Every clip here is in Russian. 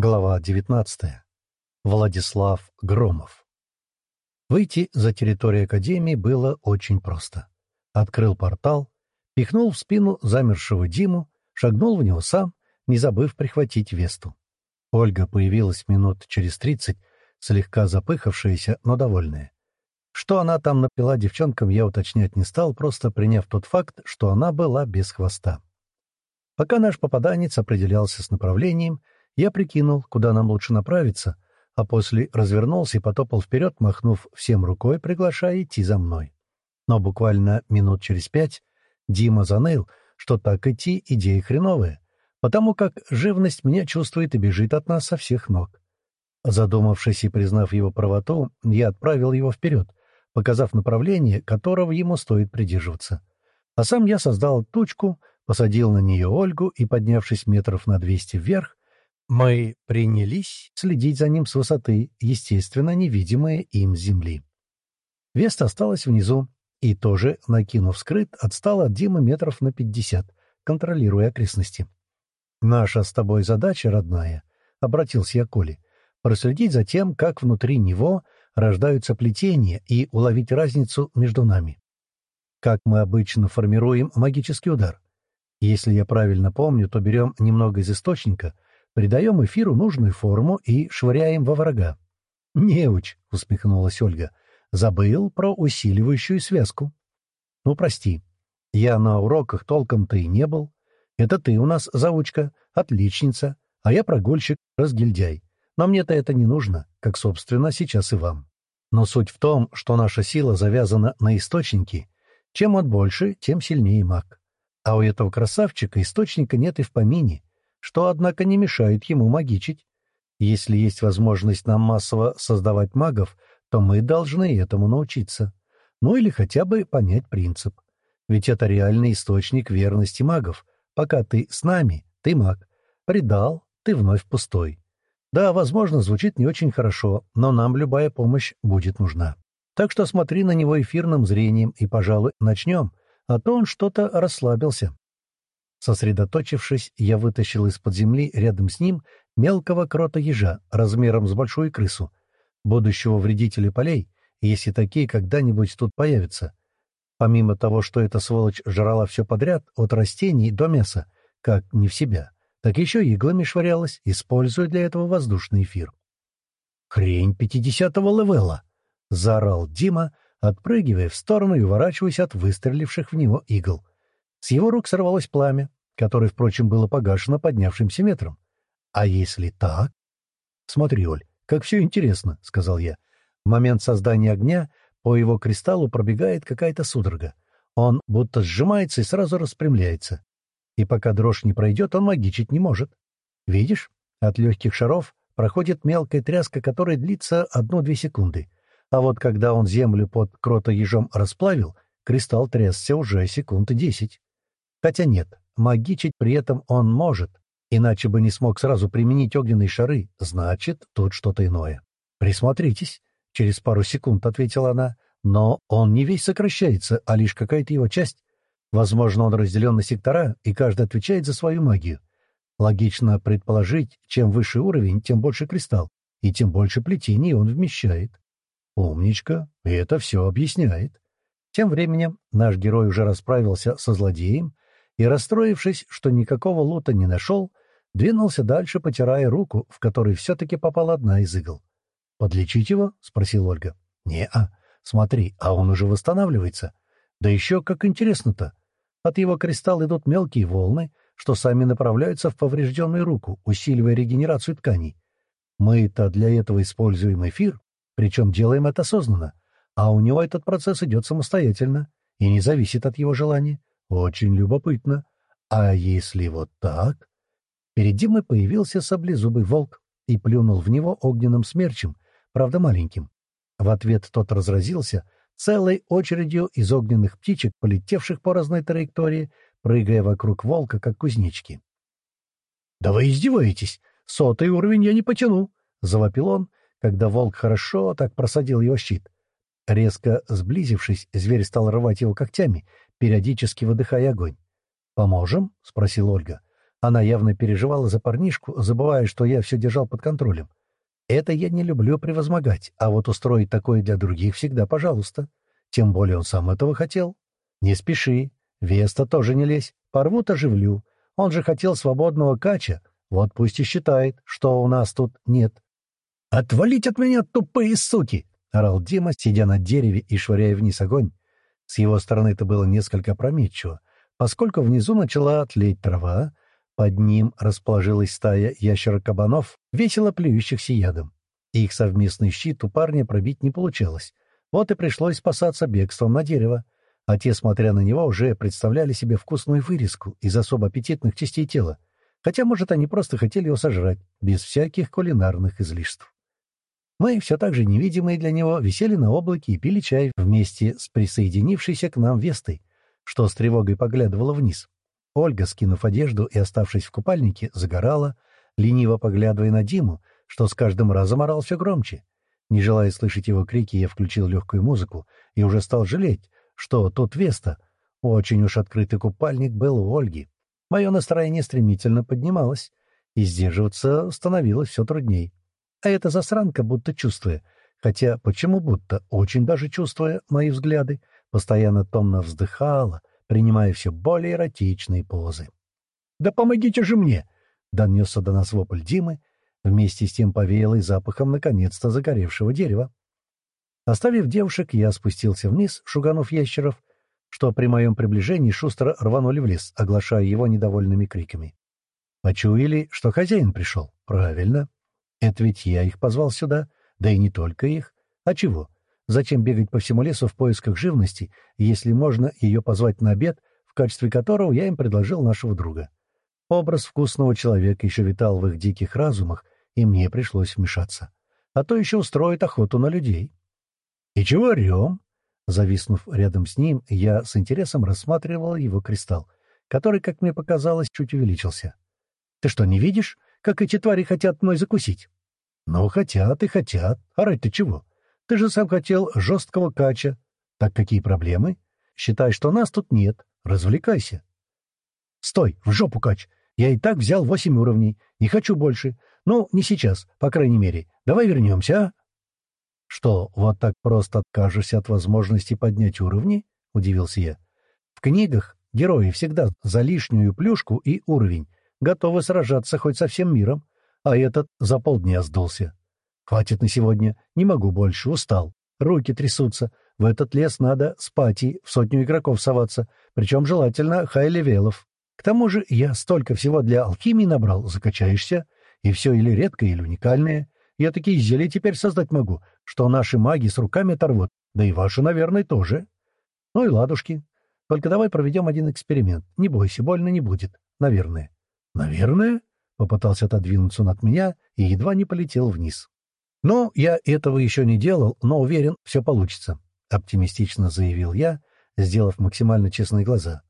Глава 19. Владислав Громов. Выйти за территорию Академии было очень просто. Открыл портал, пихнул в спину замершего Диму, шагнул в него сам, не забыв прихватить Весту. Ольга появилась минут через тридцать, слегка запыхавшаяся, но довольная. Что она там напила девчонкам, я уточнять не стал, просто приняв тот факт, что она была без хвоста. Пока наш попаданец определялся с направлением, я прикинул, куда нам лучше направиться, а после развернулся и потопал вперед, махнув всем рукой, приглашая идти за мной. Но буквально минут через пять Дима заныл, что так идти идея хреновая, потому как живность меня чувствует и бежит от нас со всех ног. Задумавшись и признав его правоту, я отправил его вперед, показав направление, которого ему стоит придерживаться. А сам я создал тучку, посадил на нее Ольгу и, поднявшись метров на двести вверх, мы принялись следить за ним с высоты, естественно, невидимые им земли. Веста осталась внизу и тоже, накинув скрыт, отстала от Димы метров на пятьдесят, контролируя окрестности. «Наша с тобой задача, родная», — обратился я к Коле, — «проследить за тем, как внутри него рождаются плетения и уловить разницу между нами. Как мы обычно формируем магический удар. Если я правильно помню, то берем немного из источника — придаем эфиру нужную форму и швыряем во врага. «Неуч», — усмехнулась Ольга, — «забыл про усиливающую связку». «Ну, прости, я на уроках толком-то и не был. Это ты у нас заучка, отличница, а я прогульщик, разгильдяй. Но мне-то это не нужно, как, собственно, сейчас и вам. Но суть в том, что наша сила завязана на источнике. Чем он больше, тем сильнее маг. А у этого красавчика источника нет и в помине, что, однако, не мешает ему магичить. Если есть возможность нам массово создавать магов, то мы должны этому научиться. Ну или хотя бы понять принцип. Ведь это реальный источник верности магов. Пока ты с нами, ты маг. Предал, ты вновь пустой. Да, возможно, звучит не очень хорошо, но нам любая помощь будет нужна. Так что смотри на него эфирным зрением и, пожалуй, начнем, а то он что-то расслабился. Сосредоточившись, я вытащил из-под земли рядом с ним мелкого крота-ежа размером с большую крысу, будущего вредителя полей, если такие когда-нибудь тут появятся. Помимо того, что эта сволочь жрала все подряд, от растений до мяса, как не в себя, так еще иглами швырялась, используя для этого воздушный эфир. «Хрень пятидесятого левела!» — заорал Дима, отпрыгивая в сторону и уворачиваясь от выстреливших в него игл. С его рук сорвалось пламя, которое, впрочем, было погашено поднявшимся метром. «А если так?» «Смотри, Оль, как все интересно», — сказал я. В момент создания огня по его кристаллу пробегает какая-то судорога. Он будто сжимается и сразу распрямляется. И пока дрожь не пройдет, он магичить не может. Видишь, от легких шаров проходит мелкая тряска, которая длится одну-две секунды. А вот когда он землю под крота-ежом расплавил, кристалл трясся уже секунды десять. Хотя нет, магичить при этом он может, иначе бы не смог сразу применить огненные шары, значит, тут что-то иное. «Присмотритесь», — через пару секунд ответила она, «но он не весь сокращается, а лишь какая-то его часть. Возможно, он разделен на сектора, и каждый отвечает за свою магию. Логично предположить, чем выше уровень, тем больше кристалл, и тем больше плетений он вмещает. Умничка, и это все объясняет. Тем временем наш герой уже расправился со злодеем, и, расстроившись, что никакого лута не нашел, двинулся дальше, потирая руку, в которой все-таки попала одна из игл. «Подлечить его?» — спросил Ольга. «Не-а. Смотри, а он уже восстанавливается. Да еще как интересно-то. От его кристалла идут мелкие волны, что сами направляются в поврежденную руку, усиливая регенерацию тканей. Мы-то для этого используем эфир, причем делаем это осознанно, а у него этот процесс идет самостоятельно и не зависит от его желания. Очень любопытно. А если вот так? Перед Димой появился саблезубый волк и плюнул в него огненным смерчем, правда маленьким. В ответ тот разразился целой очередью из огненных птичек, полетевших по разной траектории, прыгая вокруг волка, как кузнечки. «Да вы издеваетесь! Сотый уровень я не потяну!» — завопил он, когда волк хорошо так просадил его щит. Резко сблизившись, зверь стал рвать его когтями, периодически выдыхая огонь. «Поможем?» — спросила Ольга. Она явно переживала за парнишку, забывая, что я все держал под контролем. Это я не люблю превозмогать, а вот устроить такое для других всегда пожалуйста. Тем более он сам этого хотел. Не спеши. Веста тоже не лезь. Порвут оживлю. Он же хотел свободного кача. Вот пусть и считает, что у нас тут нет. «Отвалить от меня, тупые суки!» — орал Дима, сидя на дереве и швыряя вниз огонь. С его стороны это было несколько опрометчиво, поскольку внизу начала тлеть трава, под ним расположилась стая ящерокабанов, весело плюющихся ядом. Их совместный щит у парня пробить не получалось. Вот и пришлось спасаться бегством на дерево. А те, смотря на него, уже представляли себе вкусную вырезку из особо аппетитных частей тела. Хотя, может, они просто хотели его сожрать, без всяких кулинарных излишеств. Мы, все так же невидимые для него, висели на облаке и пили чай вместе с присоединившейся к нам Вестой, что с тревогой поглядывала вниз. Ольга, скинув одежду и оставшись в купальнике, загорала, лениво поглядывая на Диму, что с каждым разом орал все громче. Не желая слышать его крики, я включил легкую музыку и уже стал жалеть, что тут Веста. Очень уж открытый купальник был у Ольги. Мое настроение стремительно поднималось, и сдерживаться становилось все трудней. А эта засранка, будто чувствуя, хотя почему будто, очень даже чувствуя мои взгляды, постоянно томно вздыхала, принимая все более эротичные позы. «Да помогите же мне!» — донесся до нас вопль Димы, вместе с тем повеял и запахом наконец-то загоревшего дерева. Оставив девушек, я спустился вниз, шуганув ящеров, что при моем приближении шустро рванули в лес, оглашая его недовольными криками. Почуяли, что хозяин пришел. Правильно. Это ведь я их позвал сюда, да и не только их. А чего? Зачем бегать по всему лесу в поисках живности, если можно ее позвать на обед, в качестве которого я им предложил нашего друга? Образ вкусного человека еще витал в их диких разумах, и мне пришлось вмешаться. А то еще устроит охоту на людей. «И чего орем?» Зависнув рядом с ним, я с интересом рассматривал его кристалл, который, как мне показалось, чуть увеличился. «Ты что, не видишь, как эти твари хотят мной закусить?» «Ну, хотят и хотят. Орать-то чего? Ты же сам хотел жесткого кача. Так какие проблемы? Считай, что нас тут нет. Развлекайся. Стой, в жопу кач. Я и так взял восемь уровней. Не хочу больше. Ну, не сейчас, по крайней мере. Давай вернемся, а? Что, вот так просто откажешься от возможности поднять уровни? Удивился я. В книгах герои всегда за лишнюю плюшку и уровень готовы сражаться хоть со всем миром, а этот за полдня сдулся. Хватит на сегодня, не могу больше, устал. Руки трясутся. В этот лес надо с party в сотню игроков соваться, причем желательно high-level ов. К тому же я столько всего для алхимии набрал, закачаешься, и все или редкое, или уникальное. Я такие зелья теперь создать могу, что наши маги с руками оторвут, да и ваши, наверное, тоже. Ну и ладушки. Только давай проведем один эксперимент. Не бойся, больно не будет. Наверное. Наверное? Попытался отодвинуться он от меня и едва не полетел вниз. «Ну, я этого еще не делал, но уверен, все получится», — оптимистично заявил я, сделав максимально честные глаза.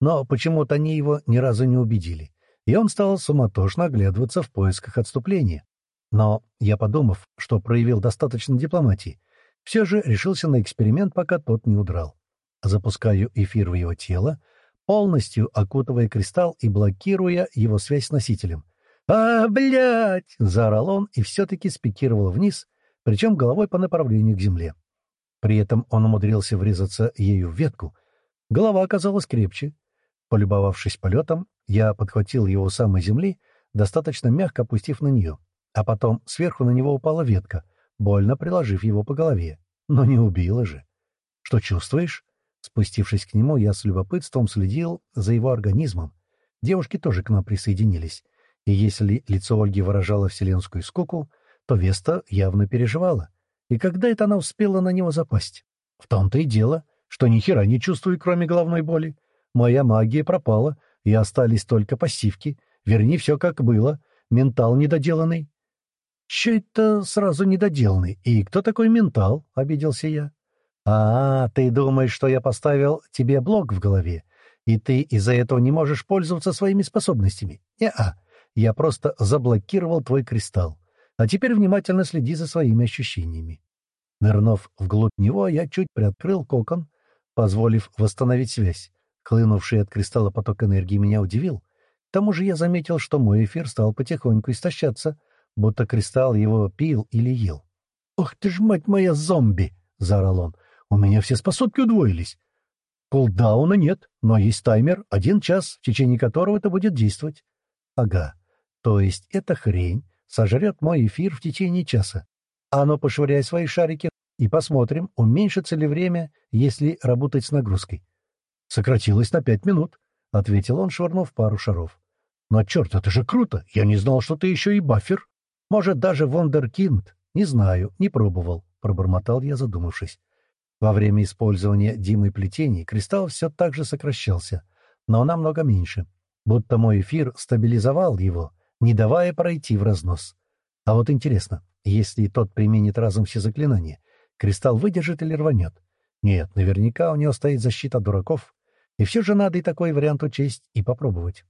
Но почему-то они его ни разу не убедили, и он стал суматошно оглядываться в поисках отступления. Но я, подумав, что проявил достаточно дипломатии, все же решился на эксперимент, пока тот не удрал. Запускаю эфир в его тело, полностью окутывая кристалл и блокируя его связь с носителем — «А, блядь!» — заорал он и все-таки спикировал вниз, причем головой по направлению к земле. При этом он умудрился врезаться ею в ветку. Голова оказалась крепче. Полюбовавшись полетом, я подхватил его у самой земли, достаточно мягко опустив на нее, а потом сверху на него упала ветка, больно приложив его по голове. Но не убила же. «Что чувствуешь?» Спустившись к нему, я с любопытством следил за его организмом. Девушки тоже к нам присоединились. И если лицо Ольги выражало вселенскую скуку, то Веста явно переживала. И когда это она успела на него запасть? В том-то и дело, что ни хера не чувствую, кроме головной боли. Моя магия пропала, и остались только пассивки. Верни все как было. Ментал недоделанный. «Че это сразу недоделанный? И кто такой ментал?» — обиделся я. «А, ты думаешь, что я поставил тебе блок в голове, и ты из-за этого не можешь пользоваться своими способностями? Не-а. Я просто заблокировал твой кристалл. А теперь внимательно следи за своими ощущениями. Нырнув вглубь него, я чуть приоткрыл кокон, позволив восстановить связь. Хлынувший от кристалла поток энергии меня удивил. тому же я заметил, что мой эфир стал потихоньку истощаться, будто кристалл его пил или ел. «Ох ты ж, мать моя, зомби!» — заорал он. «У меня все способки удвоились. Кулдауна нет, но есть таймер, один час, в течение которого это будет действовать». «Ага. То есть эта хрень сожрет мой эфир в течение часа. А ну, пошвыряй свои шарики и посмотрим, уменьшится ли время, если работать с нагрузкой. Сократилось на пять минут, — ответил он, швырнув пару шаров. Но, черт, это же круто! Я не знал, что ты еще и баффер. Может, даже вондеркинд. Не знаю, не пробовал, — пробормотал я, задумавшись. Во время использования Димы плетений кристалл все так же сокращался, но намного меньше, будто мой эфир стабилизовал его, не давая пройти в разнос. А вот интересно, если тот применит разом все заклинания, кристалл выдержит или рванет? Нет, наверняка у него стоит защита дураков. И все же надо и такой вариант учесть и попробовать.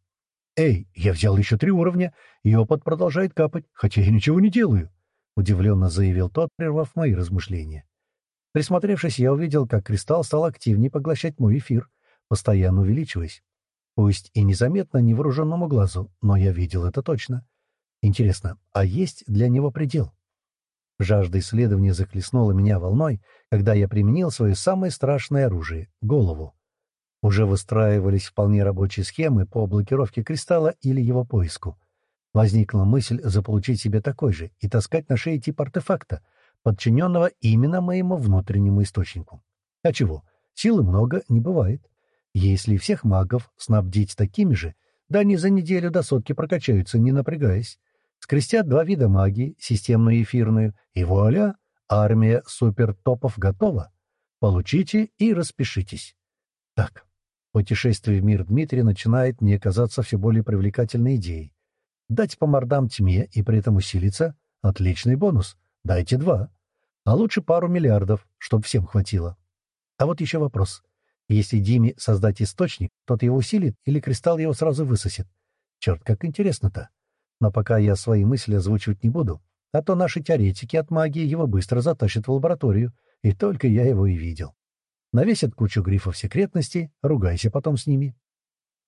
«Эй, я взял еще три уровня, и опыт продолжает капать, хотя я ничего не делаю», — удивленно заявил тот, прервав мои размышления. Присмотревшись, я увидел, как кристалл стал активнее поглощать мой эфир, постоянно увеличиваясь. Пусть и незаметно невооруженному глазу, но я видел это точно. Интересно, а есть для него предел? Жажда исследования захлестнула меня волной, когда я применил свое самое страшное оружие — голову. Уже выстраивались вполне рабочие схемы по блокировке кристалла или его поиску. Возникла мысль заполучить себе такой же и таскать на шее тип артефакта, подчиненного именно моему внутреннему источнику. А чего? Силы много не бывает. Если всех магов снабдить такими же, да они за неделю до сотки прокачаются, не напрягаясь. Скрестят два вида магии, системную и эфирную, и вуаля, армия супертопов готова. Получите и распишитесь. Так, путешествие в мир Дмитрия начинает мне казаться все более привлекательной идеей. Дать по мордам тьме и при этом усилиться — отличный бонус. Дайте два. А лучше пару миллиардов, чтобы всем хватило. А вот еще вопрос. Если Диме создать источник, тот его усилит или кристалл его сразу высосет? Черт, как интересно-то. Но пока я свои мысли озвучивать не буду, а то наши теоретики от магии его быстро затащат в лабораторию, и только я его и видел. Навесят кучу грифов секретности, ругайся потом с ними.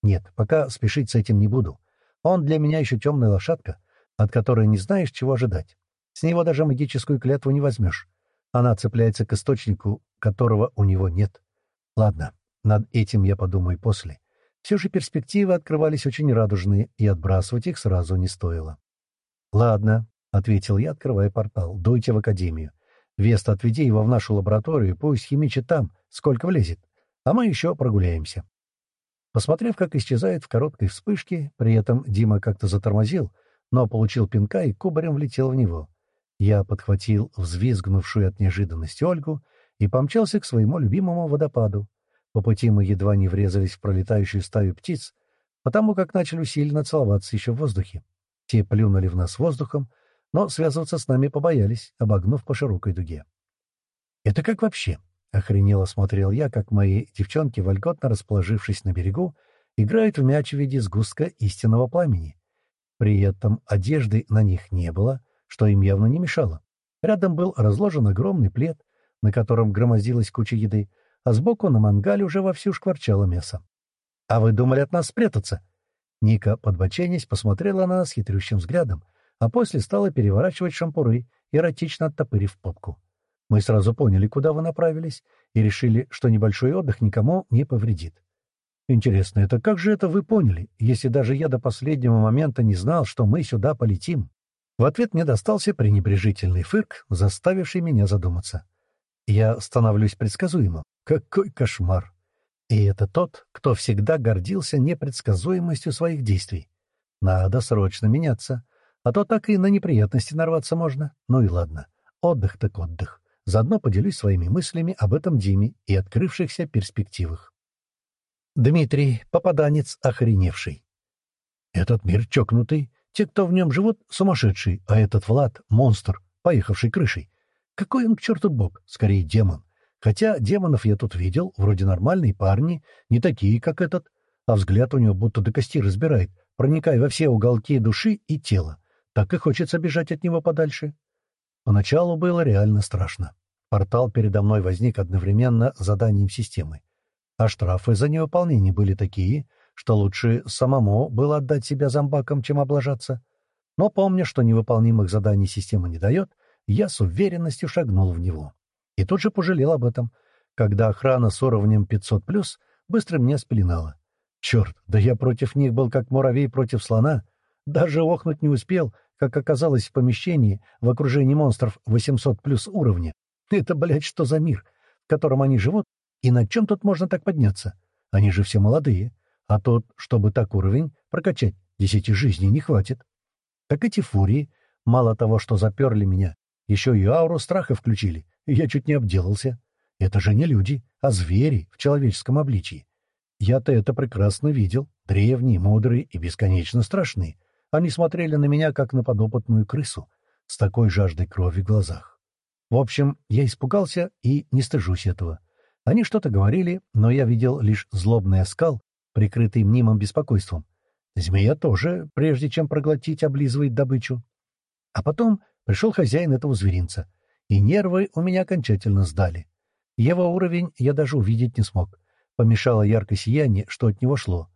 Нет, пока спешить с этим не буду. Он для меня еще темная лошадка, от которой не знаешь, чего ожидать. С него даже магическую клятву не возьмешь. Она цепляется к источнику, которого у него нет. Ладно, над этим я подумаю после. Все же перспективы открывались очень радужные, и отбрасывать их сразу не стоило. «Ладно», — ответил я, открывая портал, — «дуйте в академию. Вест, отведи его в нашу лабораторию, пусть химичит там, сколько влезет, а мы еще прогуляемся». Посмотрев, как исчезает в короткой вспышке, при этом Дима как-то затормозил, но получил пинка и кубарем влетел в него. Я подхватил взвизгнувшую от неожиданности Ольгу и помчался к своему любимому водопаду. По пути мы едва не врезались в пролетающую стаю птиц, потому как начали усиленно целоваться еще в воздухе. Те плюнули в нас воздухом, но связываться с нами побоялись, обогнув по широкой дуге. «Это как вообще?» — охренело смотрел я, как мои девчонки, вольготно расположившись на берегу, играют в мяч в виде сгустка истинного пламени. При этом одежды на них не было, что им явно не мешало. Рядом был разложен огромный плед, на котором громоздилась куча еды, а сбоку на мангале уже вовсю шкварчало мясо. «А вы думали от нас спрятаться?» Ника, подбоченясь, посмотрела на нас хитрющим взглядом, а после стала переворачивать шампуры, эротично оттопырив попку. Мы сразу поняли, куда вы направились, и решили, что небольшой отдых никому не повредит. Интересно, это как же это вы поняли, если даже я до последнего момента не знал, что мы сюда полетим? В ответ мне достался пренебрежительный фырк, заставивший меня задуматься. Я становлюсь предсказуемым. Какой кошмар! И это тот, кто всегда гордился непредсказуемостью своих действий. Надо срочно меняться, а то так и на неприятности нарваться можно. Ну и ладно, отдых так отдых. Заодно поделюсь своими мыслями об этом Диме и открывшихся перспективах. Дмитрий, попаданец охреневший. Этот мир чокнутый, те, кто в нем живут, сумасшедший, а этот Влад — монстр, поехавший крышей. Какой он к черту бог? Скорее, демон. Хотя демонов я тут видел, вроде нормальные парни, не такие, как этот, а взгляд у него будто до кости разбирает, проникая во все уголки души и тела. Так и хочется бежать от него подальше. Поначалу было реально страшно. Портал передо мной возник одновременно заданием системы. А штрафы за невыполнение были такие, что лучше самому было отдать себя зомбакам, чем облажаться. Но помня, что невыполнимых заданий система не дает, я с уверенностью шагнул в него. И тут же пожалел об этом, когда охрана с уровнем 500+, быстро меня спеленала. Черт, да я против них был как муравей против слона. Даже охнуть не успел, как оказалось в помещении в окружении монстров 800 плюс уровня. Это, блядь, что за мир, в котором они живут, и на чем тут можно так подняться? Они же все молодые. А тут, чтобы так уровень прокачать, десяти жизней не хватит. Так эти фурии, мало того, что заперли меня, еще и ауру страха включили, и я чуть не обделался. Это же не люди, а звери в человеческом обличии. Я-то это прекрасно видел. Древние, мудрые и бесконечно страшные. Они смотрели на меня, как на подопытную крысу, с такой жаждой крови в глазах. В общем, я испугался и не стыжусь этого. Они что-то говорили, но я видел лишь злобный оскал, прикрытый мнимым беспокойством. Змея тоже, прежде чем проглотить, облизывает добычу. А потом пришел хозяин этого зверинца, и нервы у меня окончательно сдали. Его уровень я даже увидеть не смог. Помешало яркое сияние, что от него шло.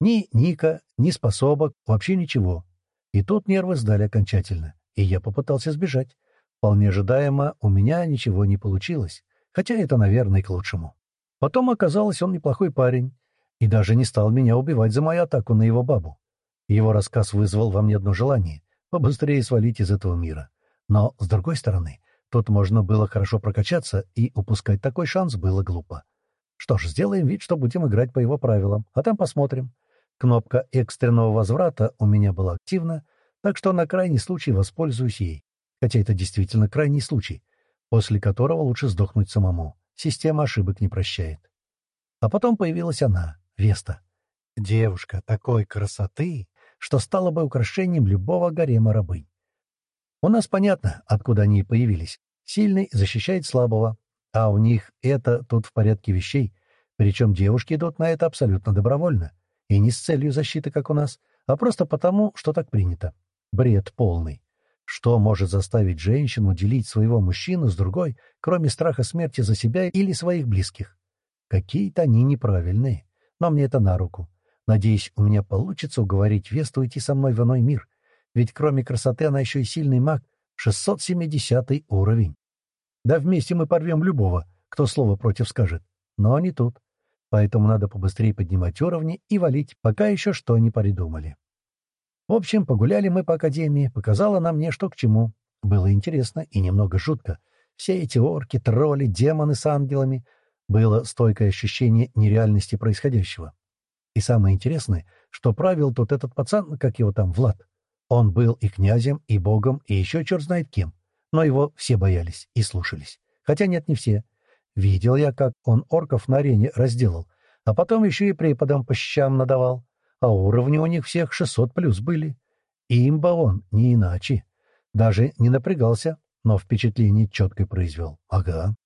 Ни Ника, ни способок, вообще ничего. И тут нервы сдали окончательно, и я попытался сбежать. Вполне ожидаемо, у меня ничего не получилось, хотя это, наверное, к лучшему. Потом оказалось, он неплохой парень, и даже не стал меня убивать за мою атаку на его бабу. Его рассказ вызвал во мне одно желание — побыстрее свалить из этого мира. Но, с другой стороны, тут можно было хорошо прокачаться, и упускать такой шанс было глупо. Что ж, сделаем вид, что будем играть по его правилам, а там посмотрим. Кнопка экстренного возврата у меня была активна, так что на крайний случай воспользуюсь ей. Хотя это действительно крайний случай, после которого лучше сдохнуть самому. Система ошибок не прощает. А потом появилась она, Веста. Девушка такой красоты, что стала бы украшением любого гарема рабынь. У нас понятно, откуда они появились. Сильный защищает слабого, а у них это тут в порядке вещей, причем девушки идут на это абсолютно добровольно, и не с целью защиты, как у нас, а просто потому, что так принято. Бред полный. Что может заставить женщину делить своего мужчину с другой, кроме страха смерти за себя или своих близких? Какие-то они неправильные, но мне это на руку. Надеюсь, у меня получится уговорить Весту идти со мной в иной мир, ведь кроме красоты она еще и сильный маг, 670 уровень. Да вместе мы порвем любого, кто слово против скажет. Но не тут. Поэтому надо побыстрее поднимать уровни и валить, пока еще что не придумали. В общем, погуляли мы по академии, показала нам мне что к чему. Было интересно и немного жутко. Все эти орки, тролли, демоны с ангелами. Было стойкое ощущение нереальности происходящего. И самое интересное, что правил тут этот пацан, как его там, Влад. Он был и князем, и богом, и еще черт знает кем но его все боялись и слушались. Хотя нет, не все. Видел я, как он орков на арене разделал, а потом еще и преподам по щам надавал. А уровни у них всех 600 плюс были. И имба он не иначе. Даже не напрягался, но впечатление четко произвел. Ага.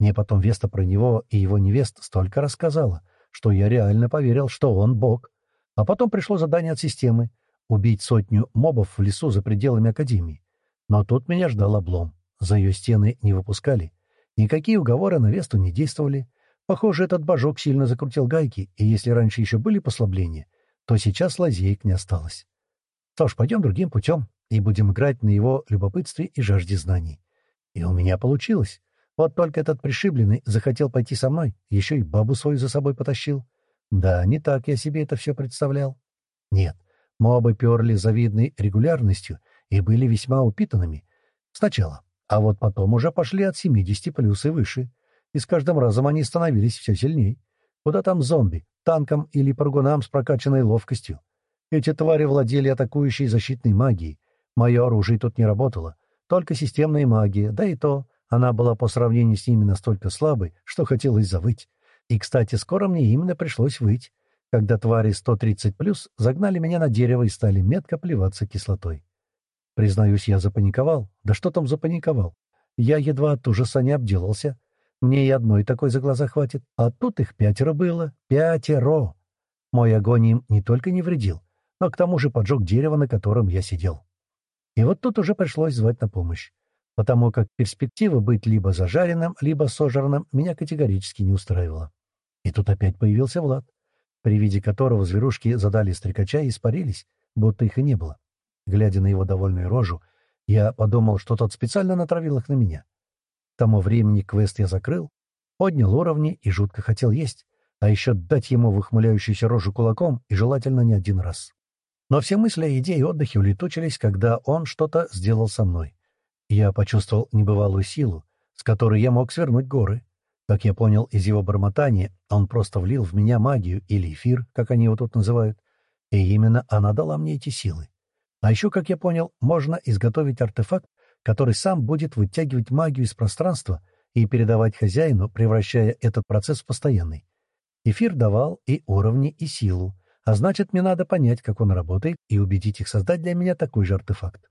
Мне потом Веста про него и его невест столько рассказала, что я реально поверил, что он бог. А потом пришло задание от системы — убить сотню мобов в лесу за пределами Академии. Но тут меня ждал облом. За ее стены не выпускали. Никакие уговоры на Весту не действовали. Похоже, этот божок сильно закрутил гайки, и если раньше еще были послабления, то сейчас лазеек не осталось. Что ж, пойдем другим путем и будем играть на его любопытстве и жажде знаний. И у меня получилось. Вот только этот пришибленный захотел пойти со мной, еще и бабу свою за собой потащил. Да, не так я себе это все представлял. Нет, мобы перли завидной регулярностью и были весьма упитанными. Сначала. А вот потом уже пошли от 70 плюс и выше. И с каждым разом они становились все сильнее. Куда там зомби, танкам или прыгунам с прокачанной ловкостью? Эти твари владели атакующей защитной магией. Мое оружие тут не работало. Только системная магия, да и то. Она была по сравнению с ними настолько слабой, что хотелось завыть. И, кстати, скоро мне именно пришлось выть, когда твари 130+, загнали меня на дерево и стали метко плеваться кислотой. Признаюсь, я запаниковал. Да что там запаниковал? Я едва от ужаса не обделался. Мне и одной такой за глаза хватит. А тут их пятеро было. Пятеро! Мой огонь им не только не вредил, но к тому же поджег дерево, на котором я сидел. И вот тут уже пришлось звать на помощь, потому как перспектива быть либо зажаренным, либо сожранным меня категорически не устраивала. И тут опять появился Влад. при виде которого зверушки задали стрекача и испарились, будто их и не было. Глядя на его довольную рожу, я подумал, что тот специально натравил их на меня. К тому времени квест я закрыл, поднял уровни и жутко хотел есть, а еще дать ему выхмыляющуюся рожу кулаком и желательно не один раз. Но все мысли о еде и отдыхе улетучились, когда он что-то сделал со мной. Я почувствовал небывалую силу, с которой я мог свернуть горы. Как я понял из его бормотания, он просто влил в меня магию или эфир, как они его тут называют, и именно она дала мне эти силы. А еще, как я понял, можно изготовить артефакт, который сам будет вытягивать магию из пространства и передавать хозяину, превращая этот процесс в постоянный. Эфир давал и уровни, и силу, а значит, мне надо понять, как он работает, и убедить их создать для меня такой же артефакт.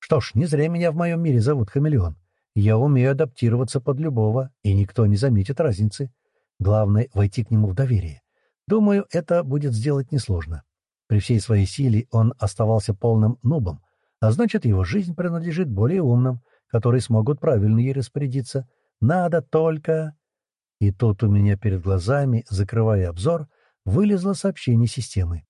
Что ж, не зря меня в моем мире зовут Хамелеон. Я умею адаптироваться под любого, и никто не заметит разницы. Главное — войти к нему в доверие. Думаю, это будет сделать несложно. При всей своей силе он оставался полным нубом, а значит, его жизнь принадлежит более умным, которые смогут правильно ей распорядиться. Надо только... И тут у меня перед глазами, закрывая обзор, вылезло сообщение системы.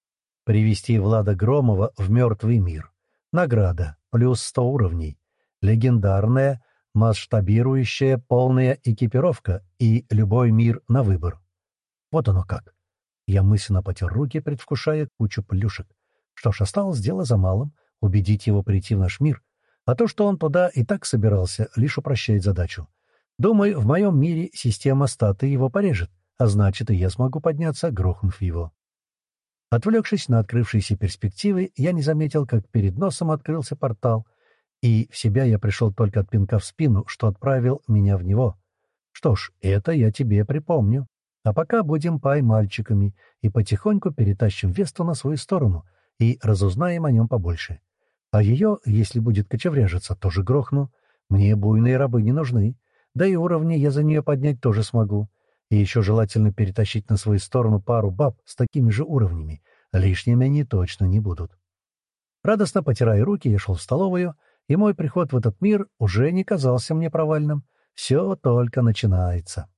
Привести Влада Громова в мертвый мир. Награда. Плюс 100 уровней. Легендарная, масштабирующая полная экипировка и любой мир на выбор. Вот оно как. Я мысленно потер руки, предвкушая кучу плюшек. Что ж, осталось дело за малым — убедить его прийти в наш мир. А то, что он туда и так собирался, лишь упрощает задачу. Думаю, в моем мире система статы его порежет, а значит, и я смогу подняться, грохнув его. Отвлекшись на открывшиеся перспективы, я не заметил, как перед носом открылся портал, и в себя я пришел только от пинка в спину, что отправил меня в него. Что ж, это я тебе припомню. А пока будем пай-мальчиками и потихоньку перетащим Весту на свою сторону и разузнаем о нем побольше. А ее, если будет кочевряжиться, тоже грохну. Мне буйные рабы не нужны. Да и уровни я за нее поднять тоже смогу. И еще желательно перетащить на свою сторону пару баб с такими же уровнями. Лишними они точно не будут. Радостно потирая руки, я шел в столовую, и мой приход в этот мир уже не казался мне провальным. Все только начинается.